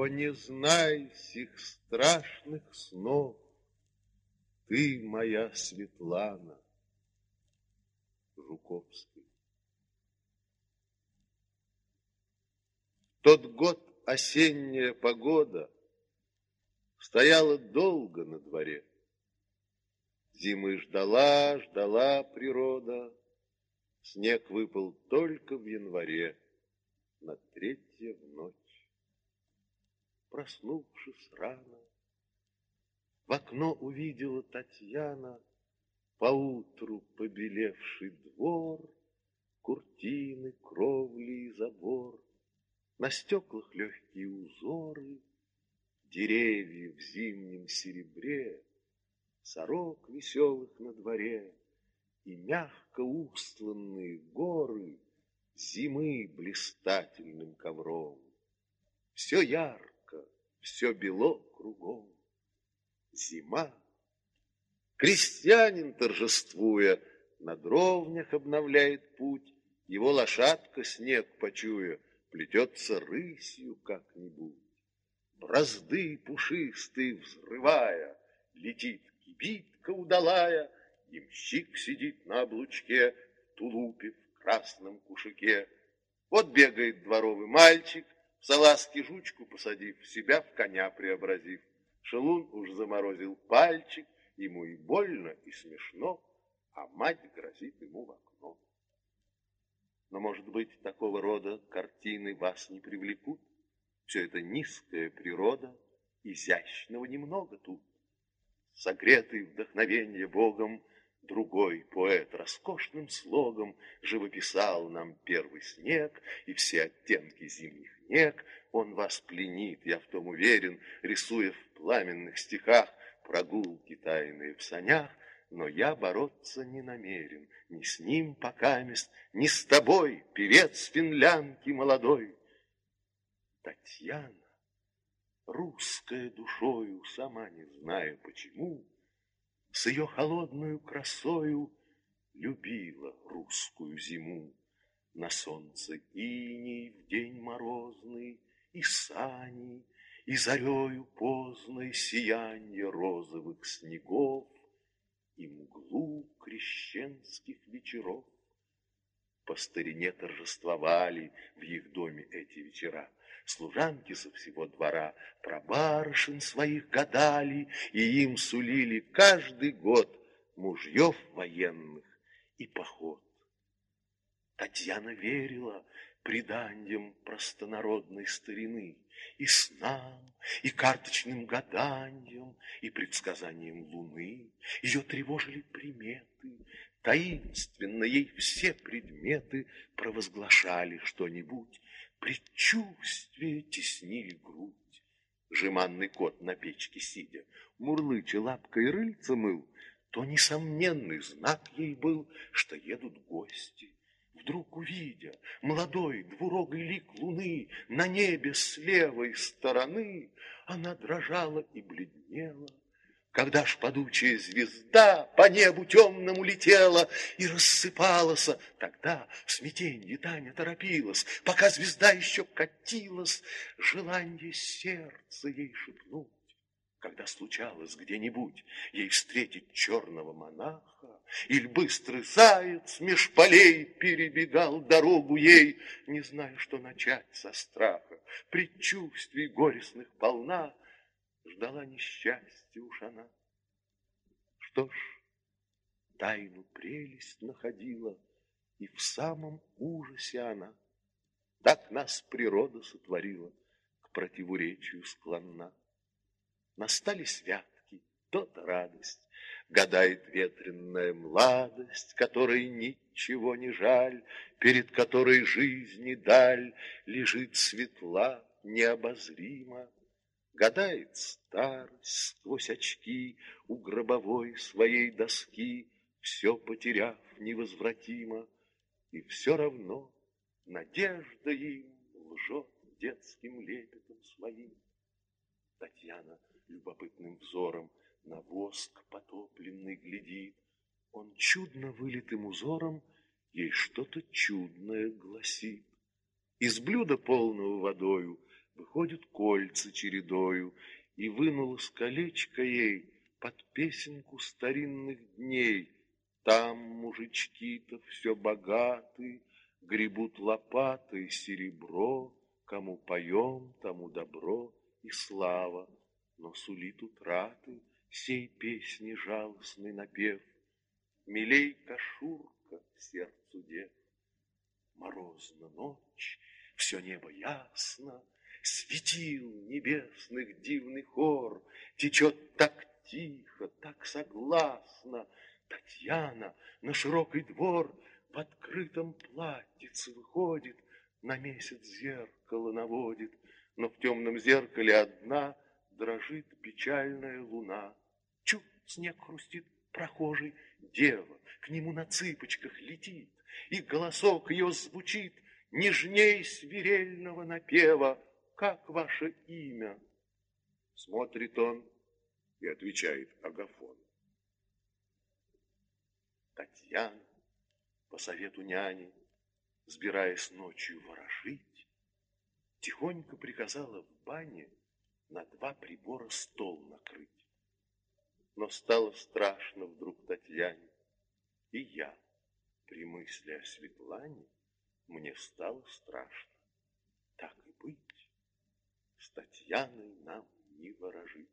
О, не знай сих страшных снов, Ты моя Светлана Жуковский. Тот год осенняя погода Стояла долго на дворе. Зимы ждала, ждала природа, Снег выпал только в январе, На третье в ночь. Проснувшись рано, В окно увидела Татьяна Поутру побелевший двор, Куртины, кровли и забор, На стеклах легкие узоры, Деревья в зимнем серебре, Сорок веселых на дворе — и мягко устланные горы Зимы блистательным ковром. Все ярко, все бело кругом. Зима. Крестьянин, торжествуя, На дровнях обновляет путь, Его лошадка, снег почуя, Плетется рысью как-нибудь. Бразды пушистые взрывая, Летит кибитка удалая, Ямщик сидит на облучке, тулупе в красном кушаке. Вот бегает дворовый мальчик, салазки жучку посадив, себя в коня преобразив. Шелун уж заморозил пальчик, ему и больно, и смешно, а мать грозит ему в окно. Но, может быть, такого рода картины вас не привлекут? Все это низкая природа, изящного немного тут. Согретый вдохновенье Богом, Другой поэт роскошным слогом Живописал нам первый снег И все оттенки зимних нег. Он вас пленит, я в том уверен, Рисуя в пламенных стихах Прогулки тайные в санях, но я бороться не намерен Ни с ним покамест, ни с тобой, Певец финлянки молодой. Татьяна, русская душою, Сама не знаю почему, с ее холодную красою любила русскую зиму. На солнце иней в день морозный, и сани, и зарею поздной сиянье розовых снегов, и мглу крещенских вечеров. По старине торжествовали в их доме эти вечера. Служанки со всего двора про барышин своих гадали, И им сулили каждый год мужьев военных и поход. Татьяна верила преданиям простонародной старины, И снам, и карточным гаданиям, и предсказаниям луны. Ее тревожили приметы, таинственно ей все предметы провозглашали что-нибудь, Предчувствия теснили грудь. Жеманный кот на печке сидя, Мурлыча лапкой рыльца мыл, То несомненный знак ей был, Что едут гости. Вдруг увидя молодой двурогий лик луны На небе с левой стороны, Она дрожала и бледнела, когда ж падучая звезда по небу темному летела и рассыпалась, тогда в смятенье Таня торопилась, пока звезда еще катилась, желание сердца ей шепнуть. Когда случалось где-нибудь ей встретить черного монаха, Или быстрый заяц меж полей перебегал дорогу ей, Не зная, что начать со страха, предчувствий горестных полна, Ждала несчастья уж она. Что ж, тайну прелесть находила, И в самом ужасе она. Так нас природа сотворила, К противоречию склонна. Настали святки, то-то радость, Гадает ветренная младость, Которой ничего не жаль, Перед которой жизни даль Лежит светла необозримо, Гадает старость сквозь очки У гробовой своей доски, Все потеряв невозвратимо, И все равно надежда им Лжет детским лепетом своим. Татьяна любопытным взором На воск потопленный глядит, Он чудно вылитым узором Ей что-то чудное гласит. Из блюда полного водою Выходят кольца чередою, и вынулось колечко ей под песенку старинных дней. Там мужички-то все богаты, гребут лопатой серебро, кому поем, тому добро и слава, но сулит утраты сей песни жалостный напев. Милей кашурка сердцу дев. Морозна ночь, все небо ясно, Светил небесных дивный хор Течет так тихо, так согласно. Татьяна на широкий двор В открытом платьице выходит, На месяц зеркало наводит, Но в темном зеркале одна Дрожит печальная луна. Чуть снег хрустит прохожий, дева К нему на цыпочках летит, И голосок ее звучит Нежней свирельного напева. Как ваше имя? Смотрит он и отвечает Агафон. Татьяна, по совету няни, сбираясь ночью ворожить, тихонько приказала в бане на два прибора стол накрыть. Но стало страшно вдруг Татьяне, и я, при мысли о Светлане, мне стало страшно. Так и быть, с Татьяной нам не ворожить.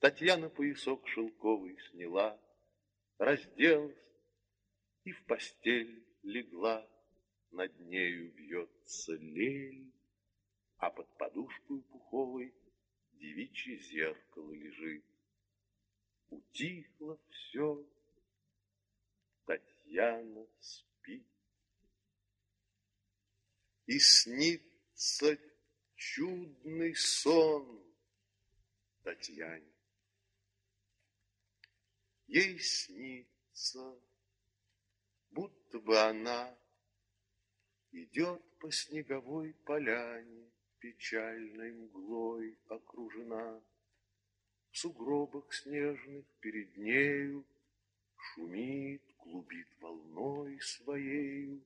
Татьяна поясок шелковый сняла, разделась и в постель легла. Над нею бьется лель, а под подушкой пуховой девичье зеркало лежит. Утихло все, Татьяна спит. И снится чудный сон Татьяне. Ей снится, будто бы она Идет по снеговой поляне, Печальной мглой окружена. В сугробах снежных перед нею Шумит, клубит волной своею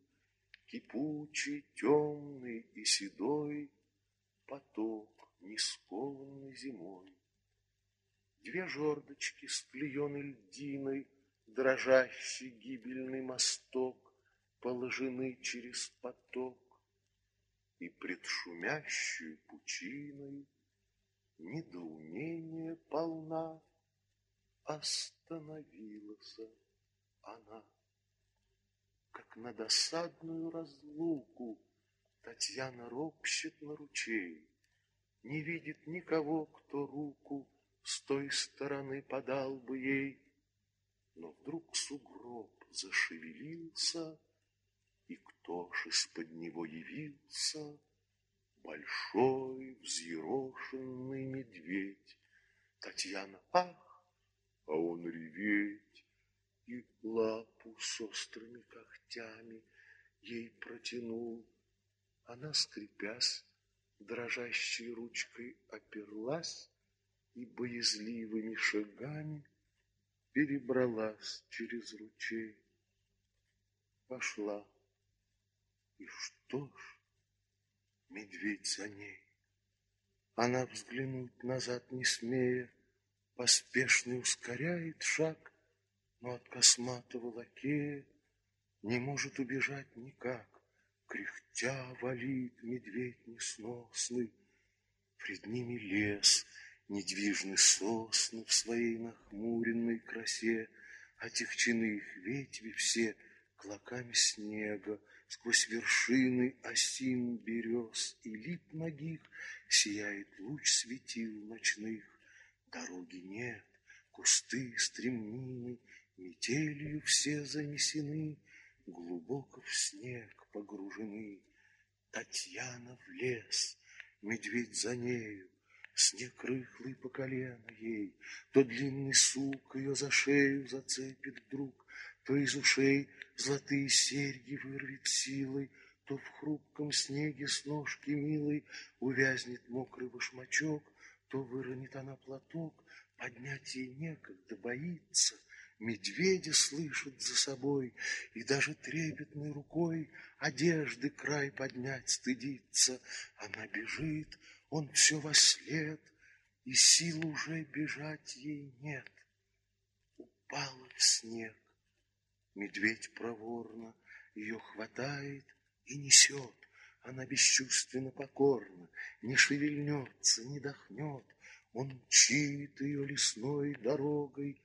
Кипучий, темный и седой Поток, не скованный зимой. Две жердочки с льдиной, Дрожащий гибельный мосток, Положены через поток, И пред шумящую пучиной Недоумение полна, Остановилась она. Как на досадную разлуку Татьяна ропщет на ручей, Не видит никого, кто руку с той стороны подал бы ей. Но вдруг сугроб зашевелился, и кто ж из-под него явился? Большой взъерошенный медведь. Татьяна, ах, а он реветь, и лапу с острыми когтями ей протянул. Она, скрипясь, дрожащей ручкой оперлась и боязливыми шагами перебралась через ручей. Пошла. И что ж, медведь за ней. Она взглянуть назад не смея, Поспешно ускоряет шаг, Но от косматого лакея Не может убежать никак. Кряхтя валит медведь несносный, Пред ними лес, недвижны сосны В своей нахмуренной красе, Отягчены их ветви все Клоками снега, Сквозь вершины осин берез и лип ногих Сияет луч светил ночных. Дороги нет, кусты, стремнины Метелью все занесены, Глубоко в снег погружены. Татьяна в лес, медведь за нею, Снег рыхлый по колено ей, То длинный сук ее за шею зацепит вдруг, То из ушей золотые серьги вырвет силой, То в хрупком снеге с ножки милой Увязнет мокрый башмачок, То выронит она платок, Поднять ей некогда боится, Медведя слышит за собой, И даже трепетной рукой Одежды край поднять стыдится. Она бежит, он все во след, И сил уже бежать ей нет. Упала в снег. Медведь проворно ее хватает и несет. Она бесчувственно покорна, не шевельнется, не дохнет. Он мчит ее лесной дорогой.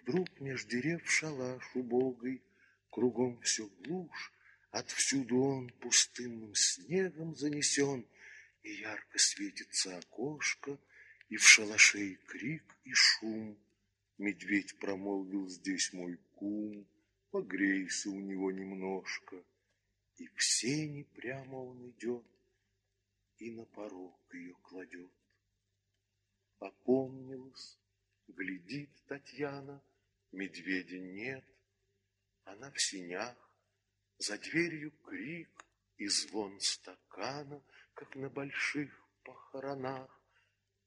Вдруг меж дерев шалаш убогой, Кругом все глушь, отвсюду он Пустынным снегом занесен, И ярко светится окошко, И в шалаше и крик, и шум. Медведь промолвил здесь мой кум, Погрейся у него немножко. И в сени прямо он идет, И на порог ее кладет. Опомнилась, глядит Татьяна, Медведя нет, она в синях, За дверью крик и звон стакана, Как на больших похоронах.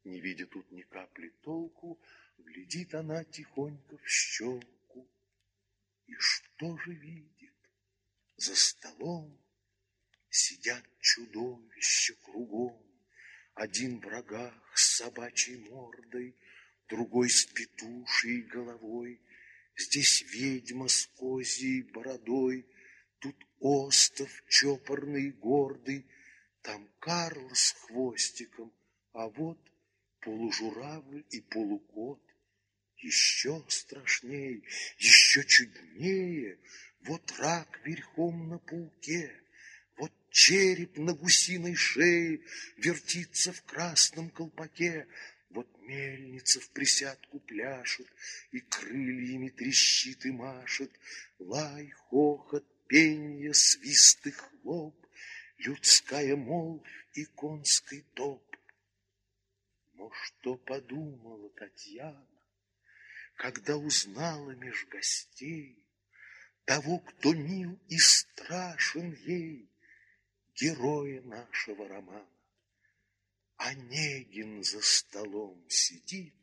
Не видя тут ни капли толку, Глядит она тихонько в щелку. И что же видит? За столом сидят чудовища кругом, один в рогах с собачьей мордой, Другой с петушей головой. Здесь ведьма с козьей бородой, Тут остов чопорный гордый, Там Карл с хвостиком, а вот Полужуравль и полукот. Еще страшней, еще чуднее, Вот рак верхом на пауке, Череп на гусиной шее вертится в красном колпаке. Вот мельница в присядку пляшет и крыльями трещит и машет. Лай, хохот, пенье, свист и хлоп, людская молвь и конский топ. Но что подумала Татьяна, когда узнала меж гостей того, кто мил и страшен ей, героя нашего романа. Онегин за столом сидит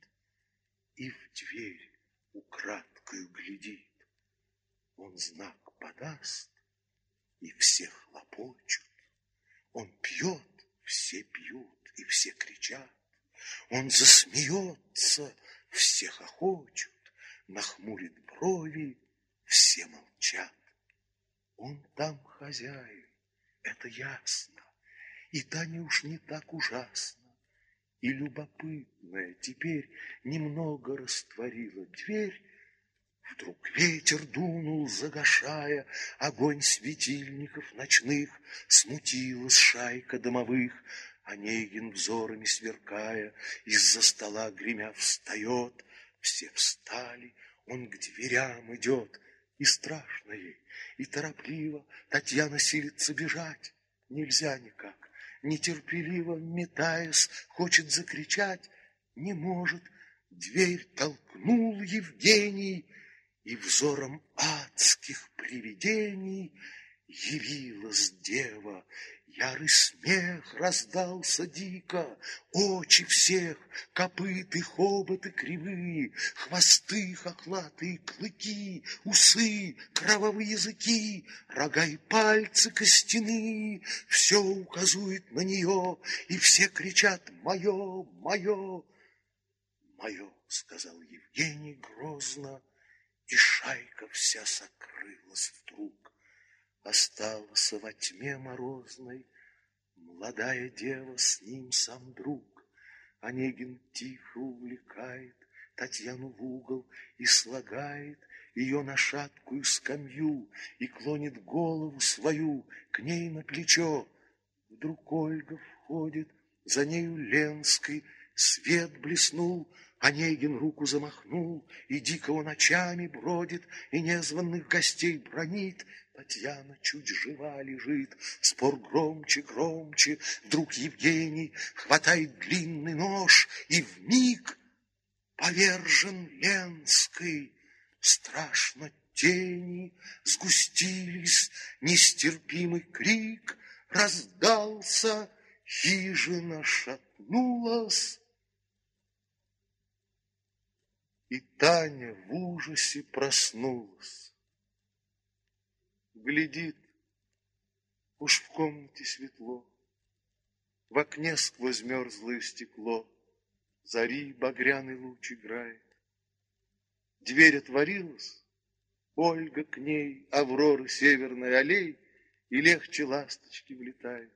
и в дверь украдкою глядит. Он знак подаст, и все хлопочут. Он пьет, все пьют, и все кричат. Он засмеется, все хохочут, нахмурит брови, все молчат. Он там хозяин, это ясно. И Таня уж не так ужасно. И любопытная теперь немного растворила дверь, Вдруг ветер дунул, загашая Огонь светильников ночных, Смутилась шайка домовых, Онегин взорами сверкая, Из-за стола гремя встает. Все встали, он к дверям идет, И страшно ей, и торопливо Татьяна силится бежать. Нельзя никак. Нетерпеливо метаясь, хочет закричать. Не может. Дверь толкнул Евгений, И взором адских привидений Явилась дева Ярый смех раздался дико, Очи всех, копыты, хоботы кривые, Хвосты хохлатые, клыки, усы, кровавые языки, Рога и пальцы костяные, Все указует на нее, И все кричат «Мое! Мое!» «Мое!» — сказал Евгений грозно, И шайка вся сокрылась вдруг. Остался во тьме морозной Молодая дева, с ним сам друг. Онегин тихо увлекает Татьяну в угол и слагает Ее на шаткую скамью И клонит голову свою К ней на плечо. Вдруг Ольга входит, за нею Ленской, Свет блеснул, Онегин руку замахнул, И дикого ночами бродит, И незваных гостей бронит, Татьяна чуть жива лежит, спор громче, громче. Вдруг Евгений хватает длинный нож и в миг повержен Ленской. Страшно тени сгустились, нестерпимый крик раздался, хижина шатнулась, И Таня в ужасе проснулась. Глядит, уж в комнате светло, В окне сквозь мерзлое стекло Зари багряный луч играет. Дверь отворилась, Ольга к ней, Авроры северной аллей, И легче ласточки влетает.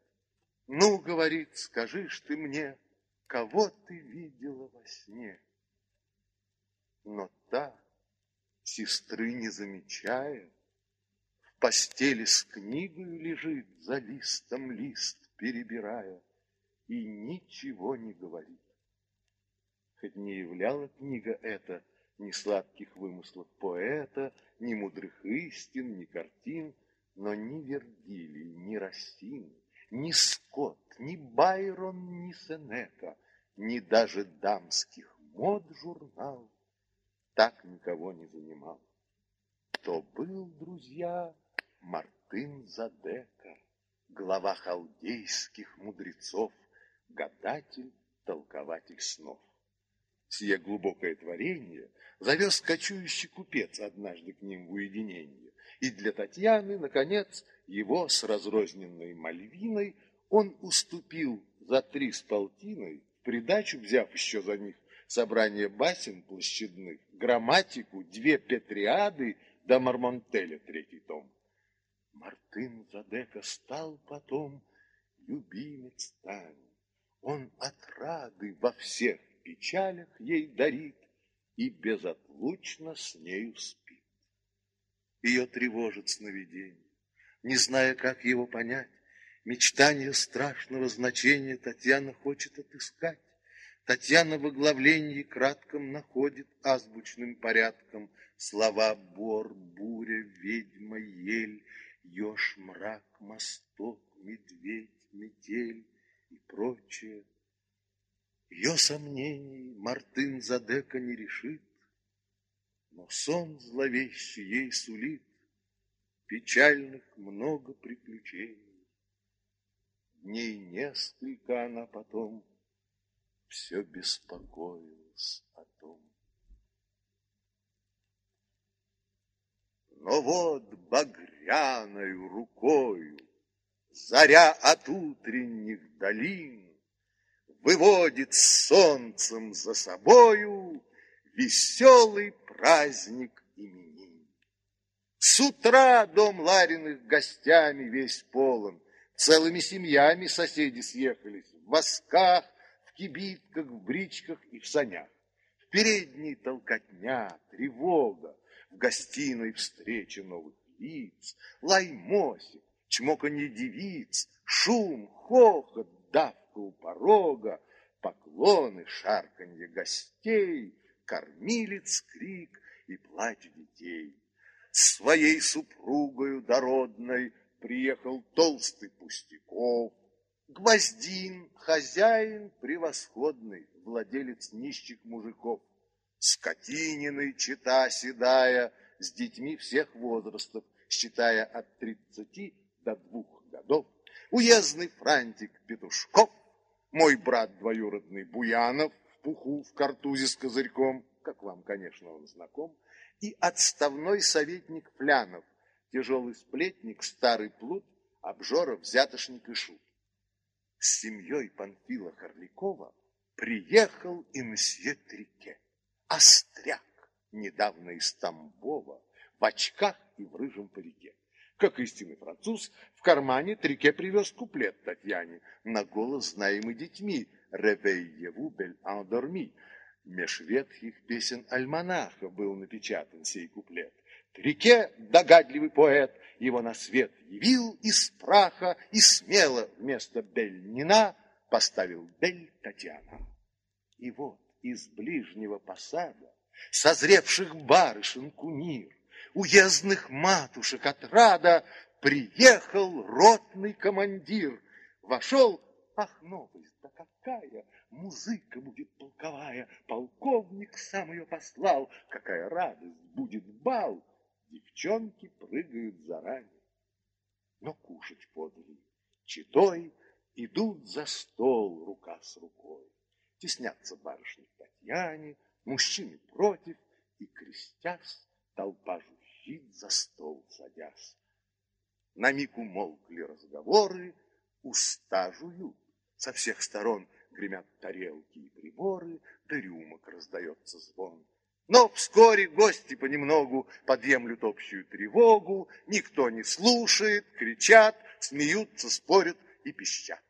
Ну, говорит, скажи ж ты мне, Кого ты видела во сне? Но та, сестры не замечая, В постели с книгой лежит, За листом лист перебирая, И ничего не говорит. Хоть не являла книга эта Ни сладких вымыслов поэта, Ни мудрых истин, ни картин, Но ни Вергилий, ни Рассин, Ни Скотт, ни Байрон, ни Сенека, Ни даже дамских мод журнал Так никого не занимал. То был, друзья, Мартын Задека, Глава халдейских мудрецов, Гадатель, толкователь снов. Сие глубокое творение завез кочующий купец однажды к ним в уединение, и для Татьяны, наконец, его с разрозненной Мальвиной он уступил за три с полтиной, придачу взяв еще за них собрание басен площадных, грамматику, две петриады до Мармонтеля третий том. Мартын Задека стал потом любимец Тани. Он отрады во всех печалях ей дарит и безотлучно с нею спит. Ее тревожит сновидение, не зная, как его понять, мечтание страшного значения Татьяна хочет отыскать. Татьяна в оглавлении кратком находит азбучным порядком слова бор, буря, ведьма, ель, еж, мрак, мосток, медведь, метель и прочее ее сомнений Мартын Задека не решит, Но сон зловещий ей сулит Печальных много приключений. Дней несколько она потом Все беспокоилась о том. Но вот багряною рукою Заря от утренних долин выводит солнцем за собою веселый праздник именин. С утра дом Лариных гостями весь полон, целыми семьями соседи съехались в восках, кибитках, в бричках и в санях. В передней толкотня, тревога, в гостиной встреча новых лиц, лай мосик, чмоканье девиц, шум, хохот, давка у порога, поклоны, шарканье гостей, кормилец крик и плач детей. Своей супругою дородной приехал толстый Пустяков, Гвоздин, хозяин превосходный, владелец нищих мужиков, Скотининой чита седая, с детьми всех возрастов, считая от тридцати до двух годов, уездный франтик Петушков, мой брат двоюродный Буянов в пуху, в картузе с козырьком, как вам, конечно, он знаком, и отставной советник Флянов, тяжелый сплетник, старый плут, обжора, взятошник и шут. С семьей Панфила Харлякова приехал и мсье Трике, остряк, недавно из Тамбова, в очках и в рыжем парике. Как истинный француз, в кармане Трике привез куплет Татьяне, на голос знаемый детьми «Ревейеву бель андорми». Меж ветхих песен альманаха был напечатан сей куплет. Трике, догадливый поэт, его на свет явил из праха и смело вместо Бельнина поставил Бель Татьяна. И вот из ближнего посада созревших барышин кунир уездных матушек от рада приехал ротный командир. Вошел, ах, новость, да какая, музыка будет полковая, полковник сам ее послал, какая радость, будет бал. Девчонки прыгают заранее, но кушать подали. Читой идут за стол рука с рукой. Теснятся барышни к Татьяне, мужчины против, И, крестясь, толпа жужжит за стол садясь. На миг умолкли разговоры, уста жуют. Со всех сторон гремят тарелки и приборы, да рюмок раздается звон. Но вскоре гости понемногу подъемлют общую тревогу, никто не слушает, кричат, смеются, спорят и пищат.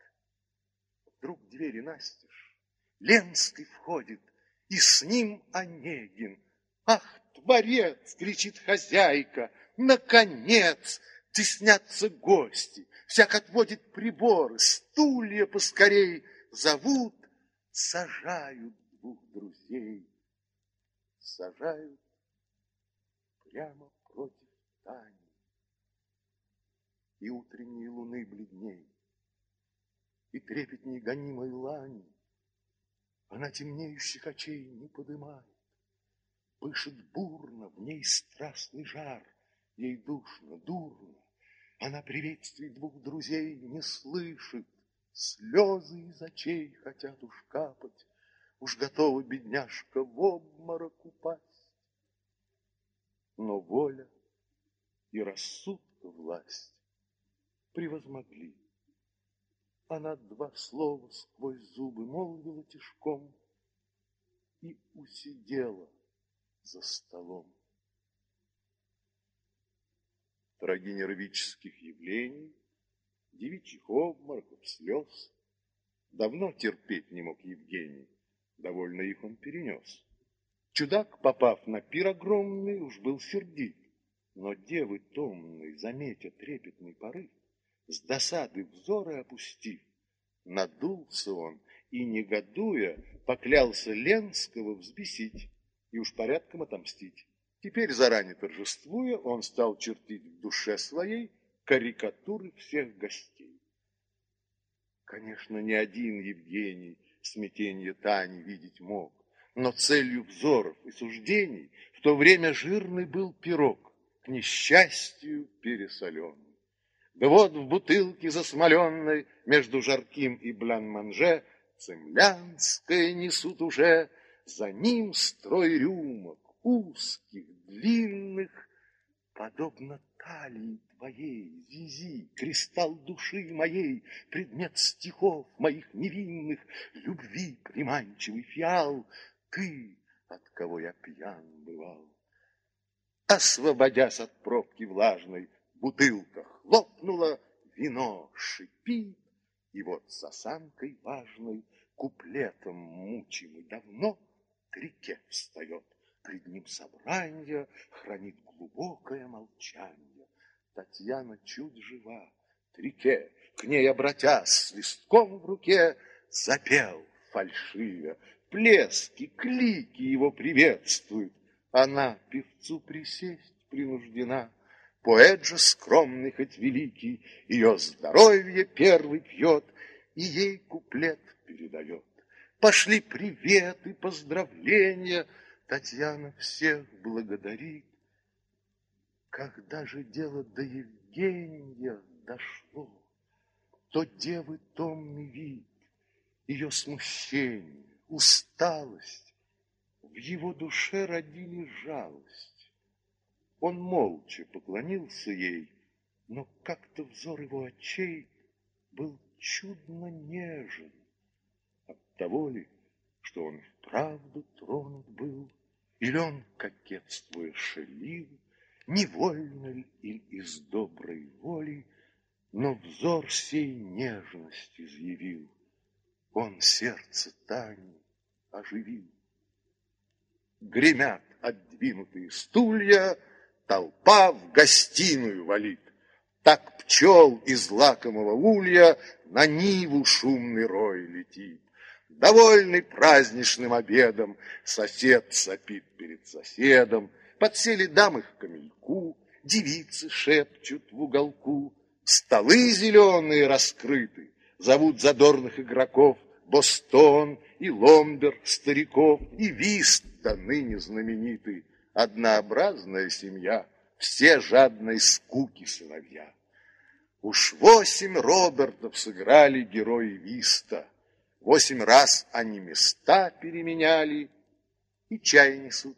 Вдруг двери настежь, Ленский входит, и с ним Онегин. Ах, творец, кричит хозяйка, наконец, теснятся гости, всяк отводит приборы, стулья поскорей зовут, сажают двух друзей сажают прямо против Тани. И утренней луны бледней, и трепетней гонимой лани Она темнеющих очей не подымает, Пышет бурно, в ней страстный жар, Ей душно, дурно, Она приветствий двух друзей не слышит, Слезы из очей хотят уж капать, Уж готова бедняжка в обморок упасть. Но воля и рассудка власть превозмогли. Она два слова сквозь зубы молвила тишком и усидела за столом. Трагинеровических явлений, девичьих обмороков, слез давно терпеть не мог Евгений. Довольно их он перенес. Чудак, попав на пир огромный, уж был сердит. Но девы томной, заметя трепетный порыв, С досады взоры опустив, надулся он и, негодуя, поклялся Ленского взбесить и уж порядком отомстить. Теперь, заранее торжествуя, он стал чертить в душе своей карикатуры всех гостей. Конечно, ни один Евгений смятенье Тани видеть мог. Но целью взоров и суждений в то время жирный был пирог, к несчастью пересоленный. Да вот в бутылке засмоленной между жарким и блан-манже цемлянское несут уже, за ним строй рюмок, узких, длинных, подобно талии твоей, Зизи, кристалл души моей, предмет стихов моих невинных, любви приманчивый фиал, ты, от кого я пьян бывал. Освободясь от пробки влажной, бутылка хлопнула, вино шипит, и вот с осанкой важной, куплетом мучимый давно, трике встает. Пред ним собрание хранит глубокое молчание. Татьяна чуть жива, Трике, к ней обратясь с листком в руке, запел фальшивя. Плески, клики его приветствуют. Она певцу присесть принуждена. Поэт же скромный, хоть великий, Ее здоровье первый пьет И ей куплет передает. Пошли приветы, поздравления, Татьяна всех благодарит. Когда же дело до Евгения дошло, то девы томный вид, ее смущение, усталость в его душе родили жалость. Он молча поклонился ей, но как-то взор его очей был чудно нежен. От того ли, что он вправду тронут был, или он, кокетствуя, шалил, невольно ли или из доброй воли, но взор сей нежность изъявил. Он сердце Тани оживил. Гремят отдвинутые стулья, толпа в гостиную валит. Так пчел из лакомого улья на ниву шумный рой летит. Довольный праздничным обедом, сосед сопит перед соседом, Подсели дамы к камельку, девицы шепчут в уголку. Столы зеленые раскрыты, зовут задорных игроков Бостон и Ломбер стариков, и Виста ныне знаменитый. Однообразная семья, все жадной скуки сыновья. Уж восемь Робертов сыграли герои Виста, Восемь раз они места переменяли и чай несут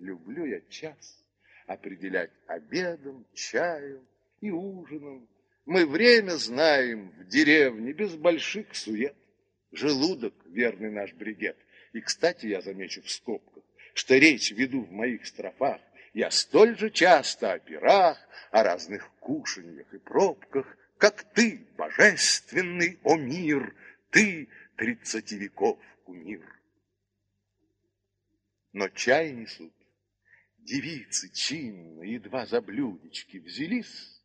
люблю я час определять обедом, чаем и ужином. Мы время знаем в деревне без больших сует. Желудок — верный наш бригет. И, кстати, я замечу в скобках, что речь веду в моих строфах я столь же часто о пирах, о разных кушаньях и пробках, как ты, божественный, о мир, ты, тридцати веков кумир. Но чай несут девицы чинно, едва за блюдечки взялись,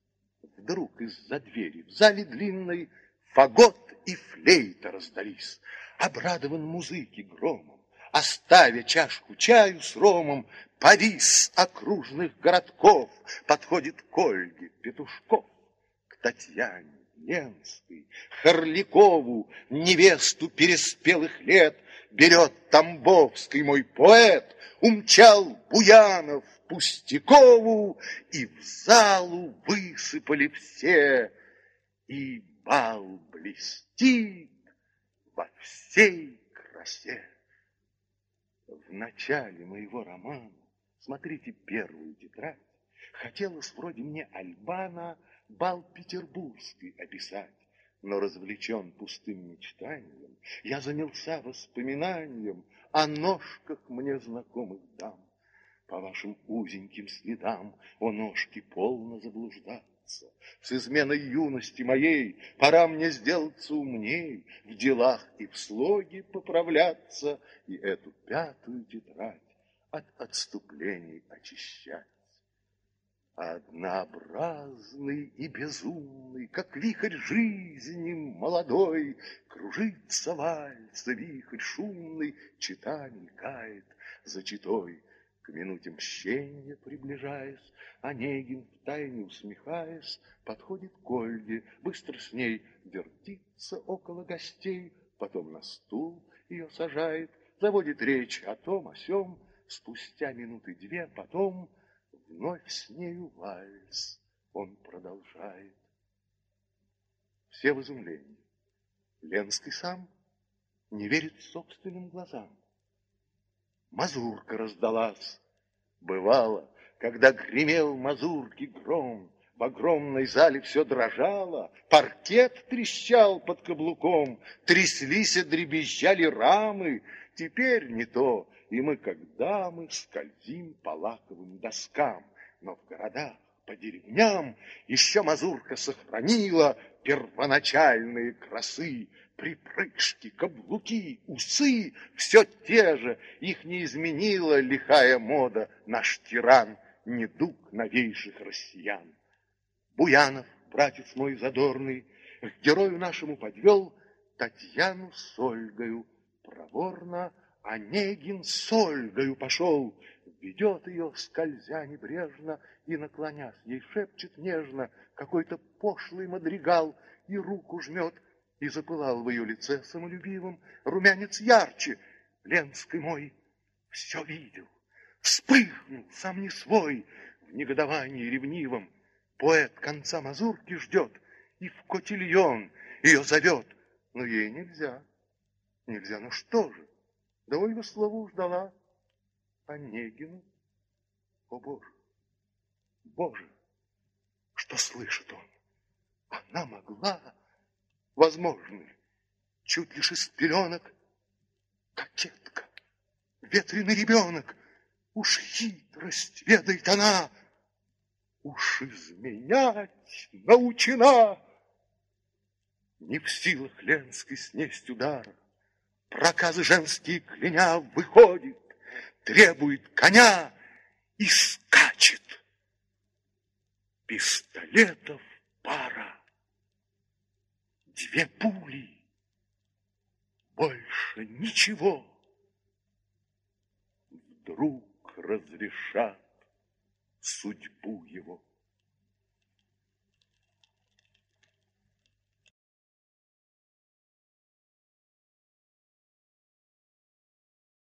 вдруг из-за двери в зале длинной фагот и флейта раздались. Обрадован музыки громом, оставя чашку чаю с ромом, повис окружных городков, подходит к Ольге Петушков, к Татьяне Ленской, Харликову, невесту переспелых лет, берет Тамбовский мой поэт, умчал Буянов, Пустякову, и в залу высыпали все, и бал блестит во всей красе. В начале моего романа, смотрите первую тетрадь, хотелось вроде мне Альбана бал петербургский описать, но развлечен пустым мечтанием, я занялся воспоминанием о ножках мне знакомых дам. По вашим узеньким следам, о ножки, полно заблуждаться. С изменой юности моей пора мне сделаться умней, В делах и в слоге поправляться, И эту пятую тетрадь от отступлений очищать. Однообразный и безумный, как вихрь жизни молодой, Кружится вальса вихрь шумный, чита мелькает за читой. К минуте мщения приближаясь, Онегин, втайне усмехаясь, Подходит к Ольге, быстро с ней Вертится около гостей, Потом на стул ее сажает, Заводит речь о том, о сём, Спустя минуты две потом Вновь с нею вальс он продолжает. Все в изумлении. Ленский сам не верит собственным глазам. Мазурка раздалась. Бывало, когда гремел мазурки гром, в огромной зале все дрожало, паркет трещал под каблуком, тряслись и дребезжали рамы. Теперь не то, и мы, когда мы скользим по лаковым доскам, но в городах, по деревням еще мазурка сохранила первоначальные красы, припрыжки, каблуки, усы, все те же, их не изменила лихая мода, наш тиран, недуг новейших россиян. Буянов, братец мой задорный, к герою нашему подвел Татьяну с Ольгою. Проворно Онегин с Ольгою пошел, ведет ее, скользя небрежно, и, наклонясь, ей шепчет нежно какой-то пошлый мадригал и руку жмет, и запылал в ее лице самолюбивым румянец ярче. Ленский мой все видел, вспыхнул, сам не свой, в негодовании ревнивом. Поэт конца мазурки ждет, и в котельон ее зовет, но ей нельзя. Нельзя, ну что же? Да Ольга слову ждала Онегину. О, Боже! Боже! Что слышит он? Она могла, возможно, чуть лишь из пеленок, кокетка, ветреный ребенок, уж хитрость ведает она, уж изменять научена. Не в силах Ленской снесть удара, проказы женские кляня, выходит, требует коня и скачет. Пистолетов пара, две пули, больше ничего. Вдруг разрешат судьбу его.